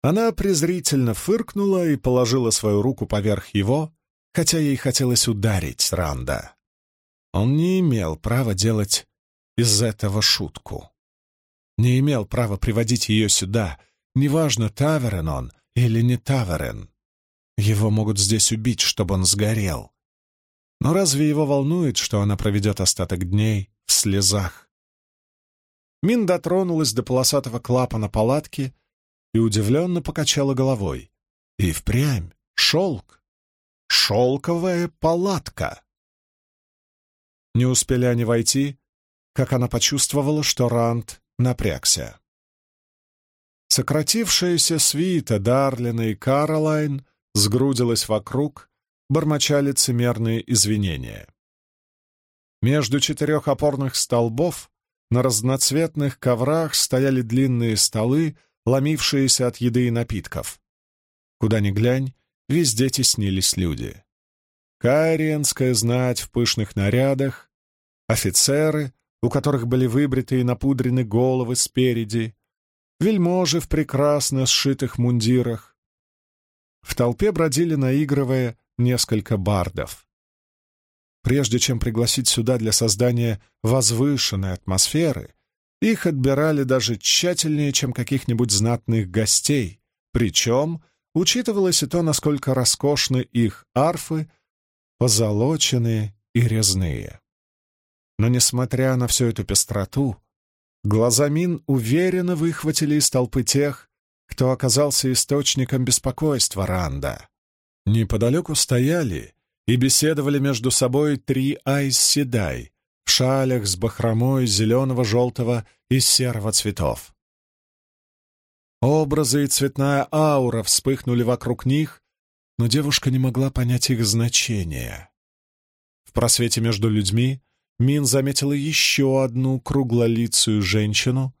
Она презрительно фыркнула и положила свою руку поверх его, хотя ей хотелось ударить Ранда. Он не имел права делать из этого шутку. Не имел права приводить ее сюда, неважно, Таверен он или не Таверен. Его могут здесь убить, чтобы он сгорел. Но разве его волнует, что она проведет остаток дней в слезах? Мин дотронулась до полосатого клапана палатки и удивленно покачала головой. И впрямь шелк. Шелковая палатка. Не успели они войти, как она почувствовала, что Рант напрягся. Сократившаяся свита Дарлина и Каролайн сгрудилась вокруг, бормоча лицемерные извинения. Между четырех опорных столбов на разноцветных коврах стояли длинные столы, ломившиеся от еды и напитков. Куда ни глянь, везде теснились люди. Кайриенская знать в пышных нарядах, офицеры, у которых были выбриты и напудрены головы спереди, вельможи в прекрасно сшитых мундирах. В толпе бродили, наигрывая, несколько бардов. Прежде чем пригласить сюда для создания возвышенной атмосферы, их отбирали даже тщательнее, чем каких-нибудь знатных гостей, причем учитывалось и то, насколько роскошны их арфы, позолоченные и резные. Но, несмотря на всю эту пестроту, глаза Мин уверенно выхватили из толпы тех, кто оказался источником беспокойства Ранда. Неподалеку стояли и беседовали между собой три Айс Седай в шалях с бахромой зеленого, желтого и серого цветов. Образы и цветная аура вспыхнули вокруг них, но девушка не могла понять их значения. В просвете между людьми Мин заметила еще одну круглолицую женщину,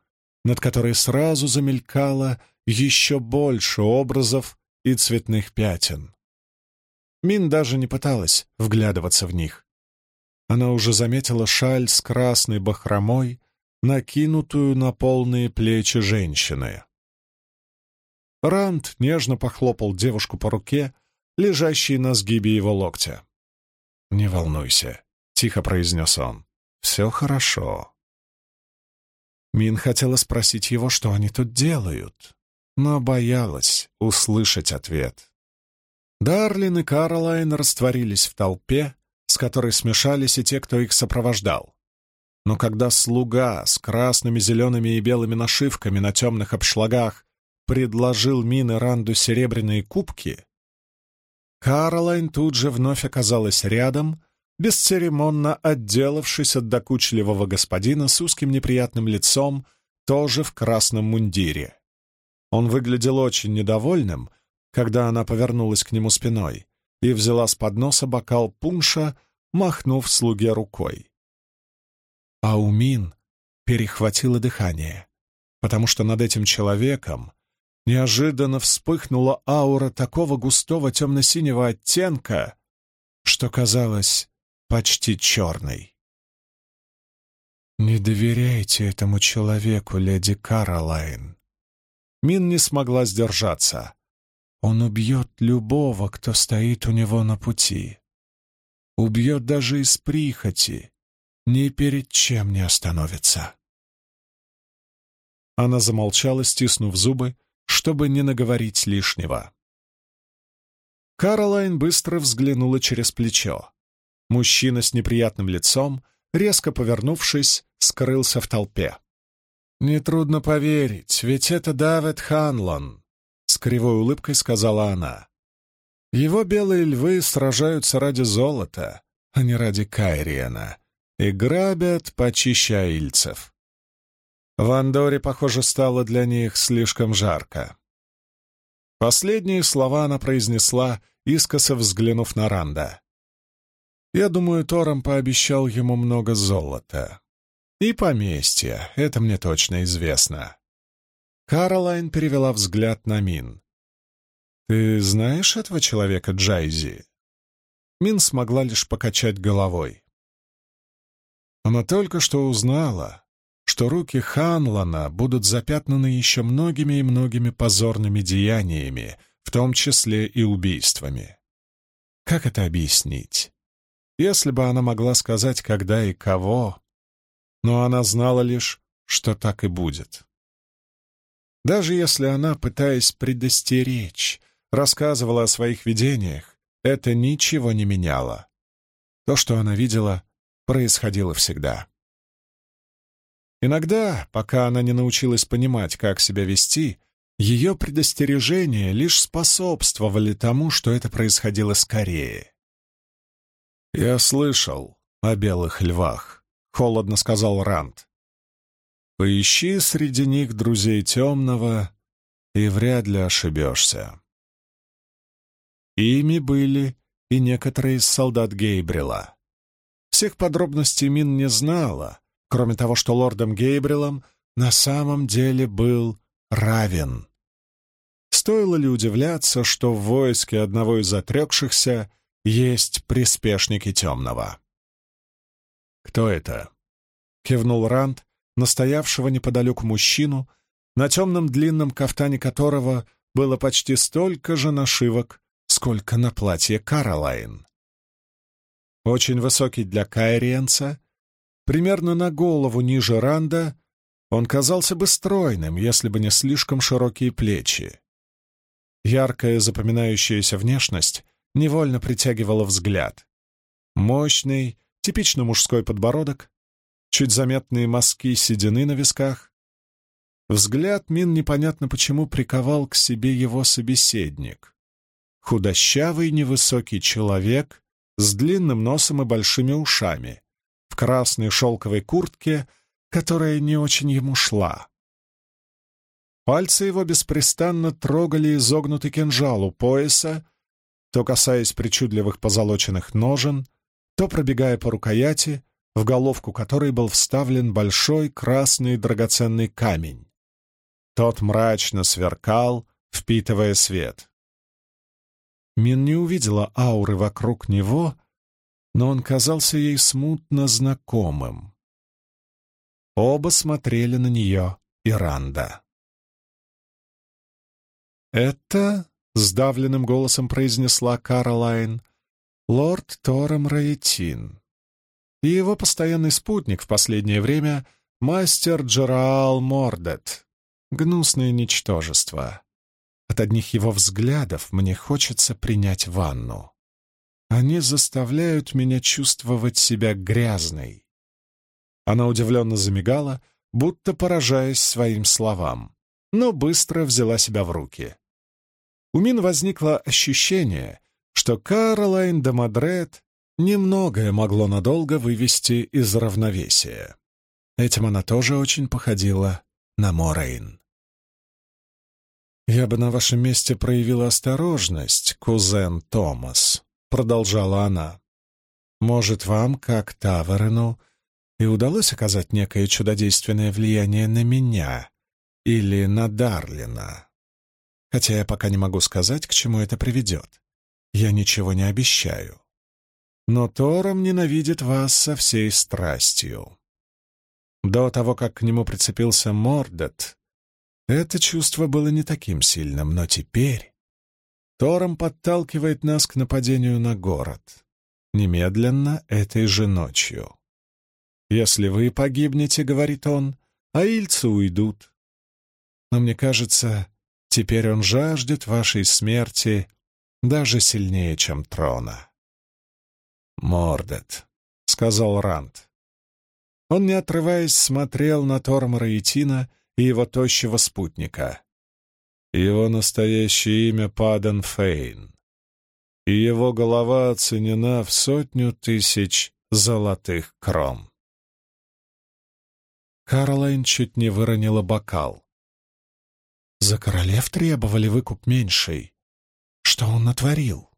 над которой сразу замелькало еще больше образов и цветных пятен. Мин даже не пыталась вглядываться в них. Она уже заметила шаль с красной бахромой, накинутую на полные плечи женщины. Ранд нежно похлопал девушку по руке, лежащей на сгибе его локтя. «Не волнуйся», тихо произнес он. «Все хорошо». Мин хотела спросить его, что они тут делают, но боялась услышать ответ. Дарлин и Каролайн растворились в толпе, с которой смешались и те, кто их сопровождал. Но когда слуга с красными, зелеными и белыми нашивками на темных обшлагах предложил Мин и Ранду серебряные кубки, Каролайн тут же вновь оказалась рядом, бесцеремонно отделавшись от докучливого господина с узким неприятным лицом, тоже в красном мундире. Он выглядел очень недовольным, когда она повернулась к нему спиной и взяла с подноса бокал пунша, махнув слуге рукой. Аумин перехватило дыхание, потому что над этим человеком неожиданно вспыхнула аура такого густого темно-синего оттенка, что казалось, почти черный. «Не доверяйте этому человеку, леди Каролайн». Мин не смогла сдержаться. Он убьет любого, кто стоит у него на пути. Убьет даже из прихоти, ни перед чем не остановится. Она замолчала, стиснув зубы, чтобы не наговорить лишнего. Каролайн быстро взглянула через плечо. Мужчина с неприятным лицом, резко повернувшись, скрылся в толпе. «Нетрудно поверить, ведь это Давид Ханлон», — с кривой улыбкой сказала она. «Его белые львы сражаются ради золота, а не ради Кайриена, и грабят почище аильцев. В Андоре, похоже, стало для них слишком жарко». Последние слова она произнесла, искоса взглянув на Ранда. Я думаю, Тором пообещал ему много золота. И поместья, это мне точно известно. Каролайн перевела взгляд на Мин. «Ты знаешь этого человека, Джайзи?» Мин смогла лишь покачать головой. Она только что узнала, что руки Ханлана будут запятнаны еще многими и многими позорными деяниями, в том числе и убийствами. Как это объяснить? Если бы она могла сказать, когда и кого, но она знала лишь, что так и будет. Даже если она, пытаясь предостеречь, рассказывала о своих видениях, это ничего не меняло. То, что она видела, происходило всегда. Иногда, пока она не научилась понимать, как себя вести, ее предостережения лишь способствовали тому, что это происходило скорее. «Я слышал о белых львах», — холодно сказал Ранд. «Поищи среди них друзей темного, и вряд ли ошибешься». Ими были и некоторые из солдат Гейбрила. Всех подробностей Мин не знала, кроме того, что лордом Гейбрилом на самом деле был Равен. Стоило ли удивляться, что в войске одного из отрекшихся есть приспешники темного? «Кто это?» — кивнул Ранд, настоявшего неподалеку мужчину, на темном длинном кафтане которого было почти столько же нашивок, сколько на платье Каролайн. Очень высокий для кайриенца, примерно на голову ниже Ранда, он казался бы стройным, если бы не слишком широкие плечи. Яркая запоминающаяся внешность невольно притягивала взгляд. Мощный, типично мужской подбородок, чуть заметные мазки седины на висках. Взгляд Мин непонятно почему приковал к себе его собеседник. Худощавый невысокий человек с длинным носом и большими ушами, в красной шелковой куртке, которая не очень ему шла. Пальцы его беспрестанно трогали изогнутый кинжал у пояса, то касаясь причудливых позолоченных ножен, то пробегая по рукояти, в головку которой был вставлен большой красный драгоценный камень. Тот мрачно сверкал, впитывая свет. Мин не увидела ауры вокруг него, но он казался ей смутно знакомым. Оба смотрели на нее и Ранда. «Это», — сдавленным голосом произнесла Каролайн, — «лорд Тором Раэтин и его постоянный спутник в последнее время — мастер Джераал Мордет, гнусное ничтожество. От одних его взглядов мне хочется принять ванну. Они заставляют меня чувствовать себя грязной. Она удивленно замигала, будто поражаясь своим словам, но быстро взяла себя в руки. У Мин возникло ощущение, что Каролайн де Мадрет немногое могло надолго вывести из равновесия. Этим она тоже очень походила на Морейн. «Я бы на вашем месте проявила осторожность, кузен Томас», — продолжала она. «Может, вам, как Таверену, и удалось оказать некое чудодейственное влияние на меня или на Дарлина. Хотя я пока не могу сказать, к чему это приведет. Я ничего не обещаю. Но Тором ненавидит вас со всей страстью. До того, как к нему прицепился Мордет, это чувство было не таким сильным, но теперь Тором подталкивает нас к нападению на город. Немедленно этой же ночью. «Если вы погибнете, — говорит он, — а ильцы уйдут. Но мне кажется, теперь он жаждет вашей смерти даже сильнее, чем трона». «Мордет», — сказал Ранд. Он, не отрываясь, смотрел на Тормора и Тина, и его тощего спутника. Его настоящее имя Падан Фейн, и его голова оценена в сотню тысяч золотых кром. Каролайн чуть не выронила бокал. «За королев требовали выкуп меньший. Что он натворил?»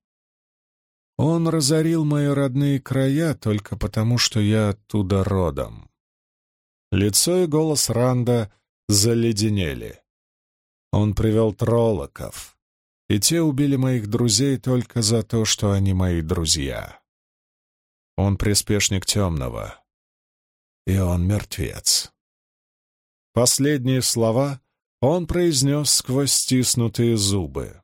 «Он разорил мои родные края только потому, что я оттуда родом». Лицо и голос Ранда заледенели. Он привел троллоков, и те убили моих друзей только за то, что они мои друзья. Он приспешник темного, и он мертвец. Последние слова он произнес сквозь стиснутые зубы.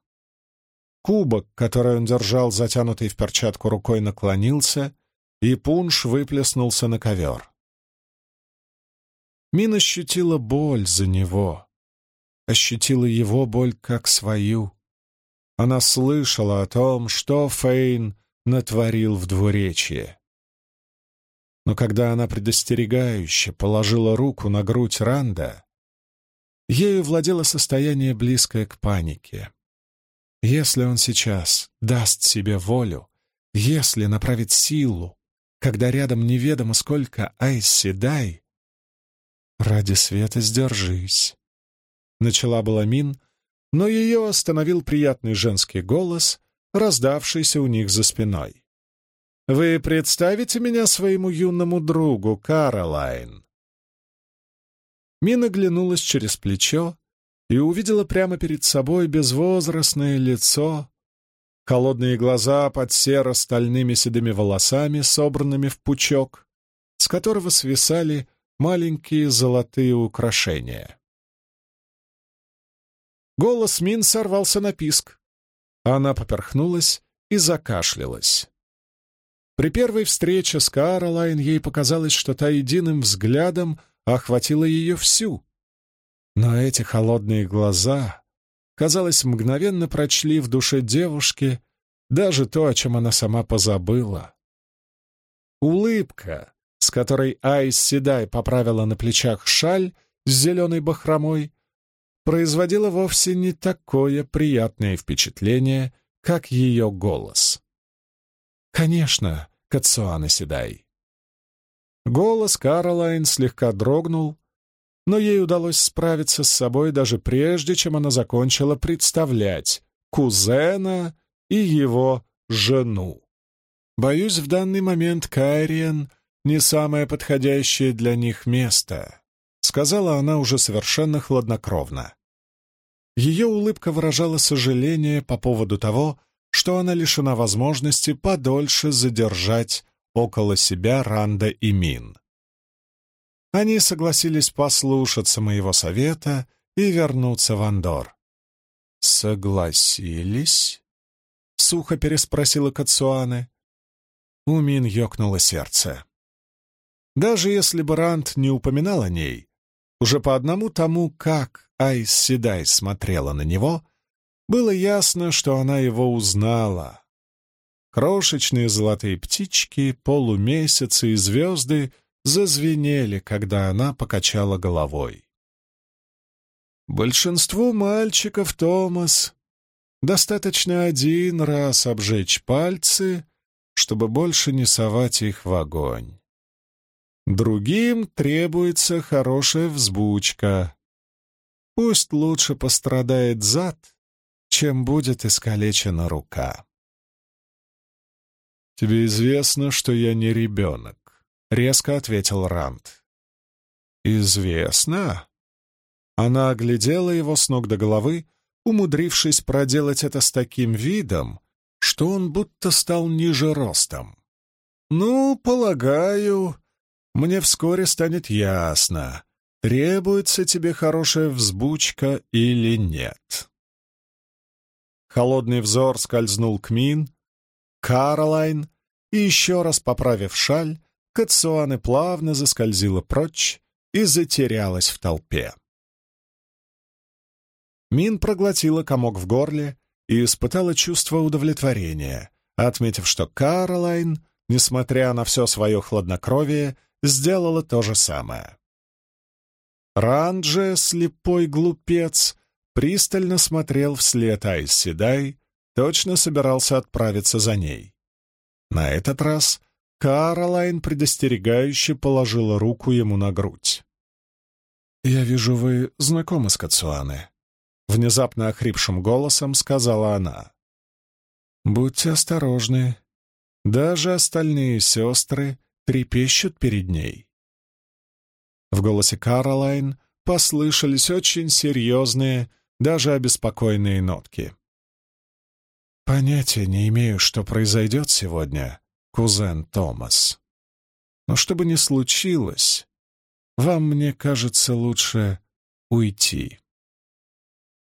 Кубок, который он держал затянутый в перчатку рукой, наклонился, и пунш выплеснулся на ковер. Мин ощутила боль за него, ощутила его боль как свою. Она слышала о том, что Фейн натворил в двуречье. Но когда она предостерегающе положила руку на грудь Ранда, ею владело состояние, близкое к панике. Если он сейчас даст себе волю, если направит силу, когда рядом неведомо сколько Айси дай, ради света сдержись. Начала была Мин, но ее остановил приятный женский голос, раздавшийся у них за спиной. «Вы представите меня своему юному другу, Каролайн?» Мин оглянулась через плечо и увидела прямо перед собой безвозрастное лицо, холодные глаза под серо-стальными седыми волосами, собранными в пучок, с которого свисали маленькие золотые украшения. Голос Мин сорвался на писк. Она поперхнулась и закашлялась. При первой встрече с Каролайн ей показалось, что та единым взглядом охватила ее всю. Но эти холодные глаза, казалось, мгновенно прочли в душе девушки даже то, о чем она сама позабыла. Улыбка, с которой Айс Седай поправила на плечах шаль с зеленой бахромой, производила вовсе не такое приятное впечатление, как ее голос. «Конечно, Кацуана Седай». Голос Каролайн слегка дрогнул, но ей удалось справиться с собой даже прежде, чем она закончила представлять кузена и его жену. Боюсь, в данный момент Кайриен не самое подходящее для них место, сказала она уже совершенно хладнокровно. Ее улыбка выражала сожаление по поводу того, что она лишена возможности подольше задержать около себя Ранда и Мин. Они согласились послушаться моего совета и вернуться в Андор. «Согласились?» — сухо переспросила Кацуаны. У Мин ёкнуло сердце. Даже если бы Ранд не упоминал о ней, уже по одному тому, как Айс Седай смотрела на него, было ясно, что она его узнала. Крошечные золотые птички, полумесяцы и звезды зазвенели, когда она покачала головой. Большинству мальчиков, Томас, достаточно один раз обжечь пальцы, чтобы больше не совать их в огонь. Другим требуется хорошая взбучка. Пусть лучше пострадает зад, чем будет искалечена рука. «Тебе известно, что я не ребенок», — резко ответил Ранд. «Известно?» Она оглядела его с ног до головы, умудрившись проделать это с таким видом, что он будто стал ниже ростом. «Ну, полагаю, мне вскоре станет ясно, требуется тебе хорошая взбучка или нет. Холодный взор скользнул к Мин, Каролайн, и еще раз поправив шаль, Кацуаны плавно заскользила прочь и затерялась в толпе. Мин проглотила комок в горле и испытала чувство удовлетворения, отметив, что Каролайн, несмотря на все свое хладнокровие, сделала то же самое. Ранже, слепой глупец, пристально смотрел вслед Айс Седай, точно собирался отправиться за ней. На этот раз Каролайн предостерегающе положила руку ему на грудь. «Я вижу, вы знакомы с Кацуане», — внезапно охрипшим голосом сказала она. «Будьте осторожны. Даже остальные сестры трепещут перед ней. В голосе Каролайн послышались очень серьезные, даже обеспокоенные нотки. Понятия не имею, что произойдет сегодня, кузен Томас. Но что бы ни случилось, вам, мне кажется, лучше уйти.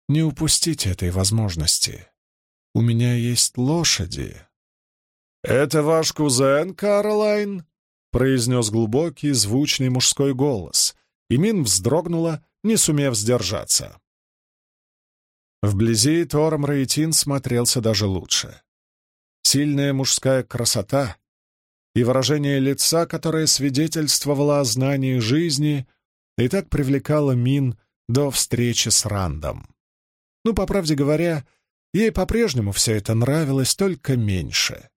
Не упустите этой возможности. У меня есть лошади. «Это ваш кузен, Каролайн?» — произнес глубокий, звучный мужской голос, и Мин вздрогнула, не сумев сдержаться. Вблизи Тором Рейтин смотрелся даже лучше. Сильная мужская красота и выражение лица, которое свидетельствовало о знании жизни, и так привлекало Мин до встречи с Рандом. Ну, по правде говоря, ей по-прежнему все это нравилось, только меньше.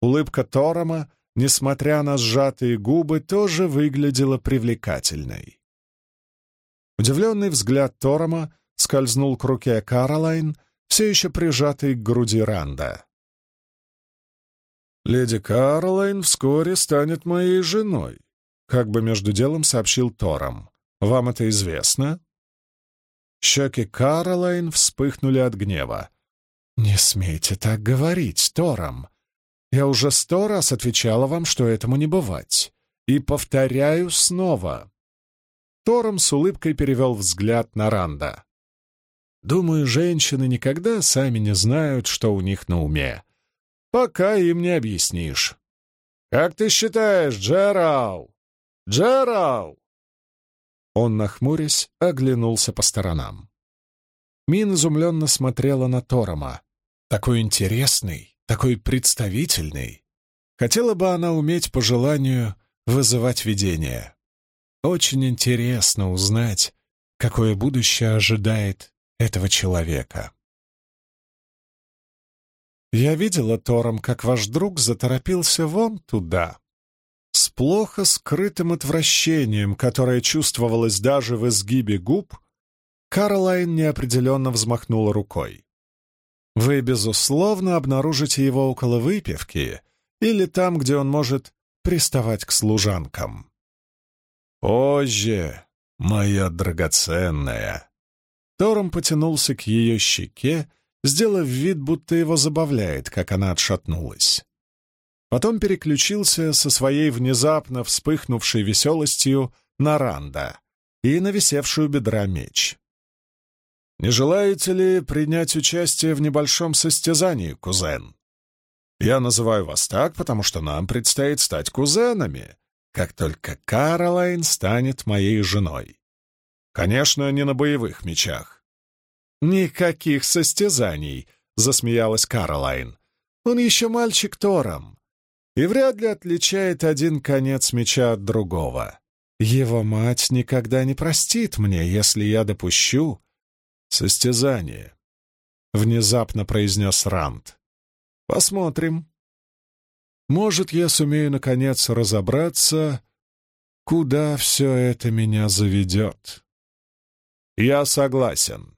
Улыбка Торома, несмотря на сжатые губы, тоже выглядела привлекательной. Удивленный взгляд Торома скользнул к руке Каролайн, все еще прижатой к груди Ранда. «Леди Каролайн вскоре станет моей женой», — как бы между делом сообщил Тором. «Вам это известно?» Щеки Каролайн вспыхнули от гнева. «Не смейте так говорить, Тором. Я уже сто раз отвечала вам, что этому не бывать. И повторяю снова». Тором с улыбкой перевел взгляд на Ранда. Думаю, женщины никогда сами не знают, что у них на уме. Пока им не объяснишь. «Как ты считаешь, Джерал? Джерал!» Он, нахмурясь, оглянулся по сторонам. Мин изумленно смотрела на Торома. Такой интересный, такой представительный. Хотела бы она уметь по желанию вызывать видение. Очень интересно узнать, какое будущее ожидает этого человека. Я видела, Тором, как ваш друг заторопился вон туда. С плохо скрытым отвращением, которое чувствовалось даже в изгибе губ, Каролайн неопределенно взмахнула рукой. Вы, безусловно, обнаружите его около выпивки или там, где он может приставать к служанкам. Позже, моя драгоценная, Тором потянулся к ее щеке, сделав вид, будто его забавляет, как она отшатнулась. Потом переключился со своей внезапно вспыхнувшей веселостью на Ранда и на висевшую бедра меч. «Не желаете ли принять участие в небольшом состязании, кузен? Я называю вас так, потому что нам предстоит стать кузенами, как только Каролайн станет моей женой. Конечно, не на боевых мечах. «Никаких состязаний», — засмеялась Каролайн. «Он еще мальчик Тором и вряд ли отличает один конец меча от другого. Его мать никогда не простит мне, если я допущу состязание», — внезапно произнес Рант. «Посмотрим. Может, я сумею, наконец, разобраться, куда все это меня заведет». «Я согласен»,